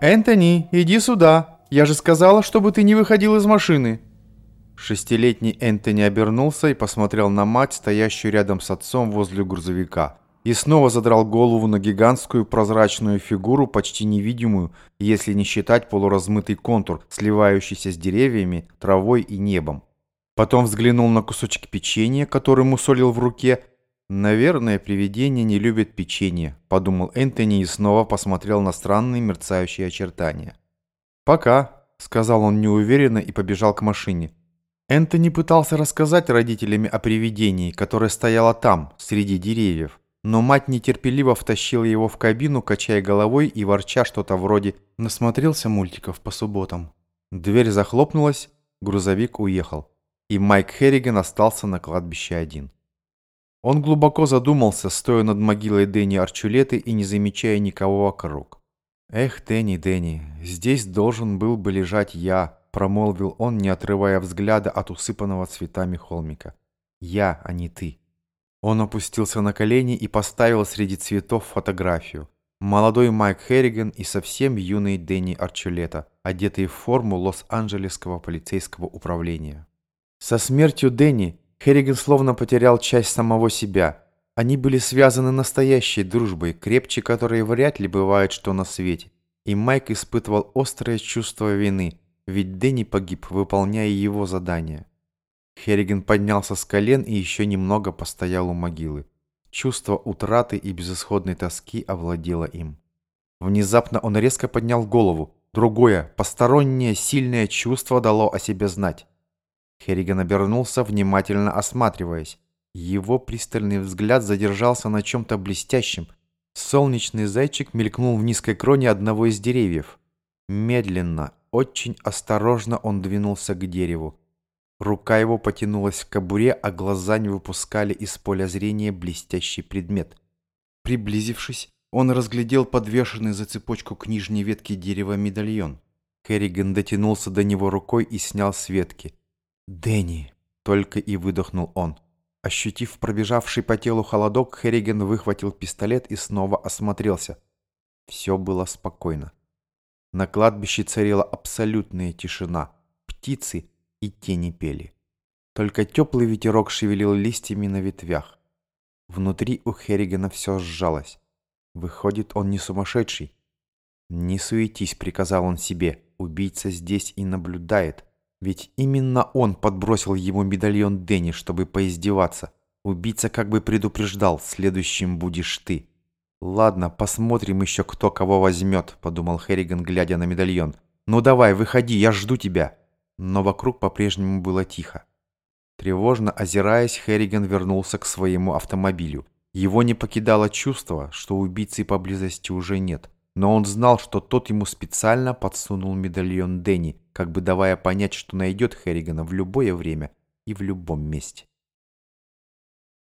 «Энтони, иди сюда! Я же сказала, чтобы ты не выходил из машины!» Шестилетний Энтони обернулся и посмотрел на мать, стоящую рядом с отцом возле грузовика, и снова задрал голову на гигантскую прозрачную фигуру, почти невидимую, если не считать полуразмытый контур, сливающийся с деревьями, травой и небом. Потом взглянул на кусочек печенья, который мусолил в руке. «Наверное, привидения не любят печенье», — подумал Энтони и снова посмотрел на странные мерцающие очертания. «Пока», — сказал он неуверенно и побежал к машине. Энтони пытался рассказать родителям о привидении, которое стояло там, среди деревьев. Но мать нетерпеливо втащила его в кабину, качая головой и ворча что-то вроде «насмотрелся мультиков по субботам». Дверь захлопнулась, грузовик уехал и Майк Херриган остался на кладбище один. Он глубоко задумался, стоя над могилой Дэнни Арчулеты и не замечая никого вокруг. «Эх, Дэнни, Дэнни, здесь должен был бы лежать я», промолвил он, не отрывая взгляда от усыпанного цветами холмика. «Я, а не ты». Он опустился на колени и поставил среди цветов фотографию. Молодой Майк Херриган и совсем юный Дэнни Арчулета, одетые в форму Лос-Анджелесского полицейского управления. Со смертью Дэнни Херриган словно потерял часть самого себя. Они были связаны настоящей дружбой, крепче которой вряд ли бывает что на свете. И Майк испытывал острое чувство вины, ведь Дэнни погиб, выполняя его задание. Херриган поднялся с колен и еще немного постоял у могилы. Чувство утраты и безысходной тоски овладело им. Внезапно он резко поднял голову. Другое, постороннее, сильное чувство дало о себе знать. Херриган обернулся, внимательно осматриваясь. Его пристальный взгляд задержался на чем-то блестящем. Солнечный зайчик мелькнул в низкой кроне одного из деревьев. Медленно, очень осторожно он двинулся к дереву. Рука его потянулась к кобуре, а глаза не выпускали из поля зрения блестящий предмет. Приблизившись, он разглядел подвешенный за цепочку к нижней ветке дерева медальон. Херриган дотянулся до него рукой и снял с ветки. «Дэнни!» — только и выдохнул он. Ощутив пробежавший по телу холодок, Херриген выхватил пистолет и снова осмотрелся. Все было спокойно. На кладбище царила абсолютная тишина. Птицы и тени пели. Только теплый ветерок шевелил листьями на ветвях. Внутри у Херригена все сжалось. Выходит, он не сумасшедший. «Не суетись», — приказал он себе. «Убийца здесь и наблюдает». Ведь именно он подбросил ему медальон Дэнни, чтобы поиздеваться. Убийца как бы предупреждал, следующим будешь ты. «Ладно, посмотрим еще, кто кого возьмет», — подумал Херриган, глядя на медальон. «Ну давай, выходи, я жду тебя». Но вокруг по-прежнему было тихо. Тревожно озираясь, Херриган вернулся к своему автомобилю. Его не покидало чувство, что убийцы поблизости уже нет но он знал, что тот ему специально подсунул медальон Дэнни, как бы давая понять, что найдет Херригана в любое время и в любом месте.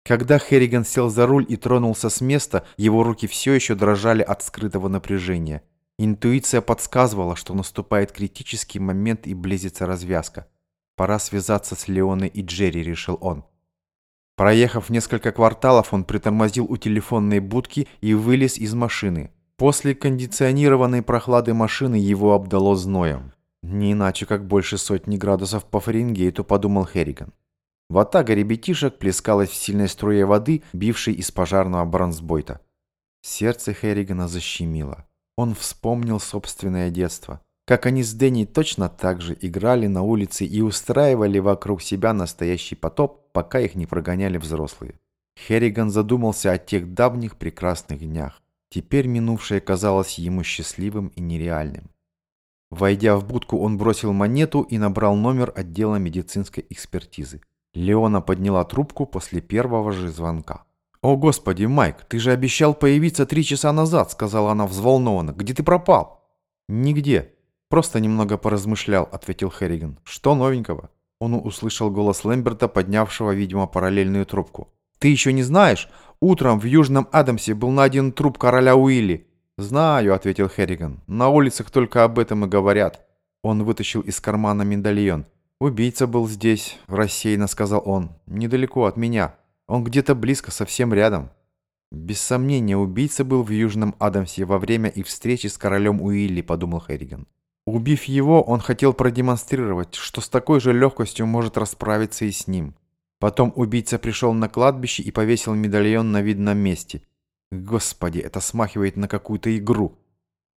Когда Херриган сел за руль и тронулся с места, его руки все еще дрожали от скрытого напряжения. Интуиция подсказывала, что наступает критический момент и близится развязка. Пора связаться с Леоной и Джерри, решил он. Проехав несколько кварталов, он притормозил у телефонной будки и вылез из машины. После кондиционированной прохлады машины его обдало зноем. Не иначе, как больше сотни градусов по Фаренгейту, подумал Херриган. Ватага ребятишек плескалась в сильной струе воды, бившей из пожарного бронзбойта. Сердце Херригана защемило. Он вспомнил собственное детство. Как они с Дэнни точно так же играли на улице и устраивали вокруг себя настоящий потоп, пока их не прогоняли взрослые. Херриган задумался о тех давних прекрасных днях. Теперь минувшее казалось ему счастливым и нереальным. Войдя в будку, он бросил монету и набрал номер отдела медицинской экспертизы. Леона подняла трубку после первого же звонка. «О, Господи, Майк, ты же обещал появиться три часа назад», — сказала она взволнованно. «Где ты пропал?» «Нигде. Просто немного поразмышлял», — ответил Херриган. «Что новенького?» Он услышал голос Лэмберта, поднявшего, видимо, параллельную трубку. «Ты еще не знаешь? Утром в Южном Адамсе был найден труп короля Уилли». «Знаю», — ответил Херриган. «На улицах только об этом и говорят». Он вытащил из кармана медальон. «Убийца был здесь», — рассеянно сказал он. «Недалеко от меня. Он где-то близко, совсем рядом». Без сомнения, убийца был в Южном Адамсе во время их встречи с королем Уилли, подумал Херриган. Убив его, он хотел продемонстрировать, что с такой же легкостью может расправиться и с ним. Потом убийца пришел на кладбище и повесил медальон на видном месте. Господи, это смахивает на какую-то игру.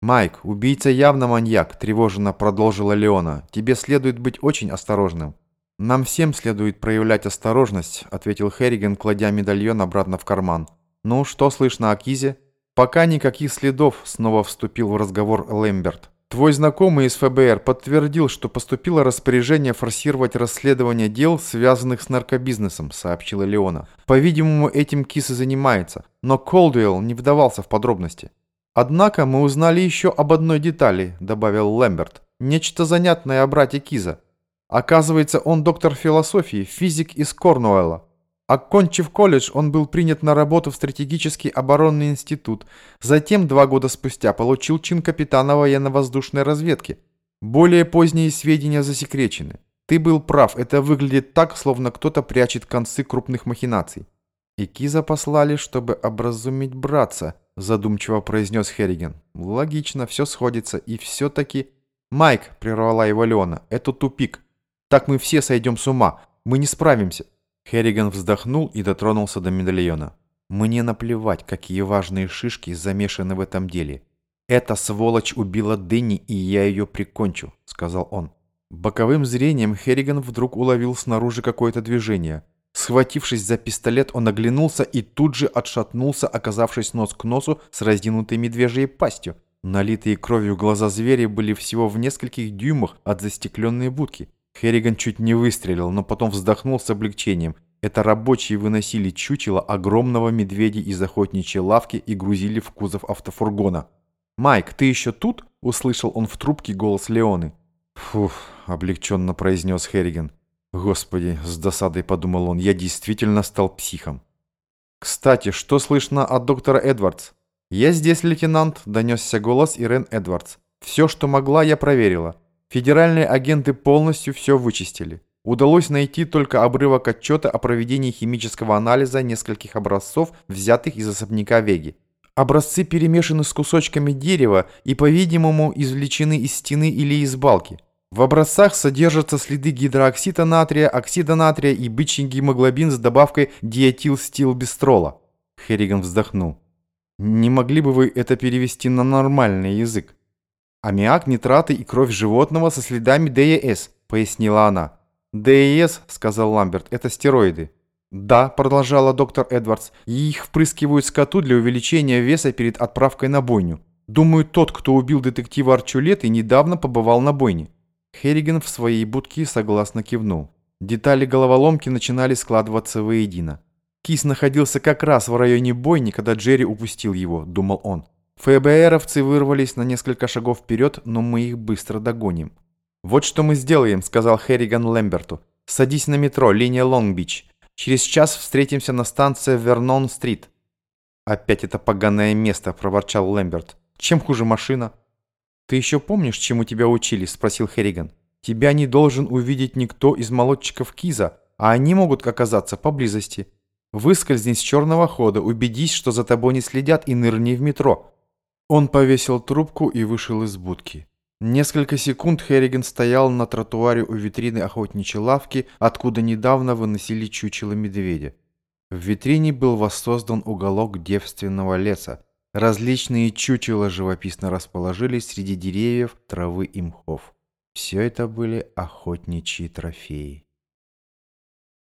«Майк, убийца явно маньяк», – тревоженно продолжила Леона. «Тебе следует быть очень осторожным». «Нам всем следует проявлять осторожность», – ответил Херриган, кладя медальон обратно в карман. «Ну, что слышно о Кизе?» «Пока никаких следов», – снова вступил в разговор Лэмберт. «Твой знакомый из ФБР подтвердил, что поступило распоряжение форсировать расследование дел, связанных с наркобизнесом», – сообщила Леона. «По-видимому, этим Кис и занимается, но Колдуэлл не вдавался в подробности». «Однако мы узнали еще об одной детали», — добавил Лэмберт. «Нечто занятное о брате Киза. Оказывается, он доктор философии, физик из Корнуэлла. Окончив колледж, он был принят на работу в стратегический оборонный институт. Затем, два года спустя, получил чин капитана военно-воздушной разведки. Более поздние сведения засекречены. Ты был прав, это выглядит так, словно кто-то прячет концы крупных махинаций. И Киза послали, чтобы образумить братца задумчиво произнес Херриген. Логично, все сходится, и все-таки... Майк, прервала его Леона, это тупик. Так мы все сойдем с ума, мы не справимся. Херриган вздохнул и дотронулся до медальона. «Мне наплевать, какие важные шишки замешаны в этом деле. Эта сволочь убила Дэнни, и я ее прикончу», — сказал он. Боковым зрением Херриган вдруг уловил снаружи какое-то движение. Схватившись за пистолет, он оглянулся и тут же отшатнулся, оказавшись нос к носу с раздвинутой медвежьей пастью. Налитые кровью глаза зверя были всего в нескольких дюймах от застекленной будки. Херриган чуть не выстрелил, но потом вздохнул с облегчением. Это рабочие выносили чучело огромного медведя из охотничьей лавки и грузили в кузов автофургона. «Майк, ты еще тут?» – услышал он в трубке голос Леоны. «Фух», – облегченно произнес Херриган. Господи, с досадой подумал он, я действительно стал психом. Кстати, что слышно от доктора Эдвардс? Я здесь, лейтенант, донесся голос Ирен Эдвардс. Все, что могла, я проверила. Федеральные агенты полностью все вычистили. Удалось найти только обрывок отчета о проведении химического анализа нескольких образцов, взятых из особняка Веги. Образцы перемешаны с кусочками дерева и, по-видимому, извлечены из стены или из балки. В образцах содержатся следы гидрооксида натрия, оксида натрия и бычий гемоглобин с добавкой диэтилстилбистрола. Херриган вздохнул. Не могли бы вы это перевести на нормальный язык? Аммиак, нитраты и кровь животного со следами ДЕС, пояснила она. ДЕС, сказал Ламберт, это стероиды. Да, продолжала доктор Эдвардс, их впрыскивают скоту для увеличения веса перед отправкой на бойню. Думаю, тот, кто убил детектива Арчулеты, недавно побывал на бойне. Херриген в своей будке согласно кивнул. Детали головоломки начинали складываться воедино. Кис находился как раз в районе бойни, когда Джерри упустил его, думал он. ФБРовцы вырвались на несколько шагов вперед, но мы их быстро догоним. «Вот что мы сделаем», — сказал Херриган Лэмберту. «Садись на метро, линия Лонг-Бич. Через час встретимся на станции Вернон-стрит». «Опять это поганое место», — проворчал Лэмберт. «Чем хуже машина?» «Ты еще помнишь, чему тебя учили?» – спросил Херриган. «Тебя не должен увидеть никто из молодчиков Киза, а они могут оказаться поблизости. Выскользни с черного хода, убедись, что за тобой не следят, и нырни в метро». Он повесил трубку и вышел из будки. Несколько секунд Херриган стоял на тротуаре у витрины охотничьей лавки, откуда недавно выносили чучело медведя. В витрине был воссоздан уголок девственного леса, Различные чучела живописно расположились среди деревьев, травы и мхов. Все это были охотничьи трофеи.